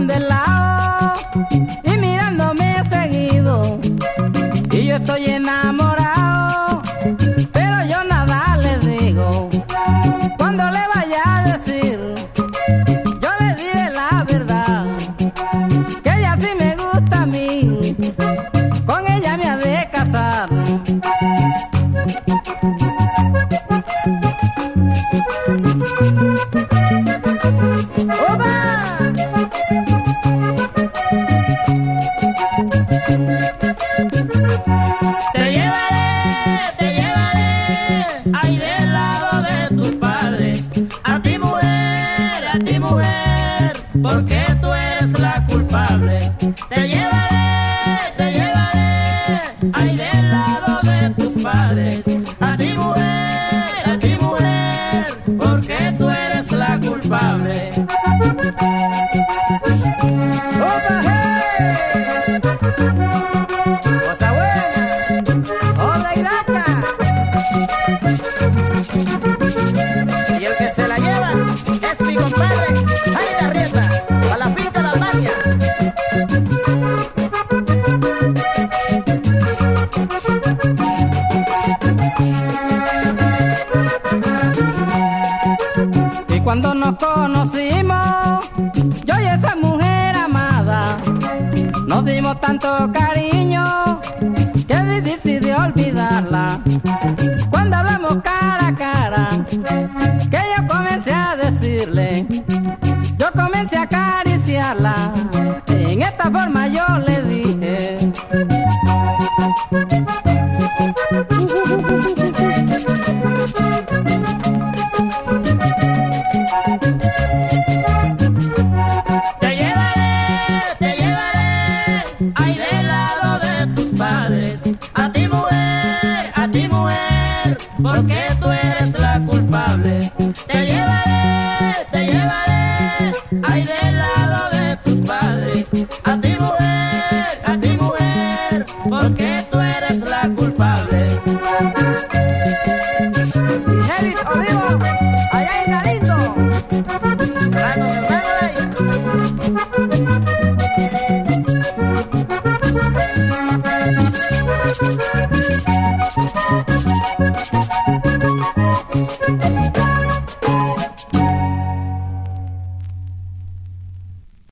anda Te llevaré, te llevaré, ahí del lado de tus padres. A ti mujer, a ti mujer, porque tú eres la culpable. Te llevaré, te llevaré, ahí del lado de tus padres. A ti mujer, a ti mujer, porque tú eres la culpable. Cuando nos conocimos, yo y esa mujer amada, nos dimos tanto cariño que difícil olvidarla. Cuando hablamos cara a cara, que yo comencé a decirle, yo comencé a acariciarla. En esta forma yo le dije. Porque tú eres Música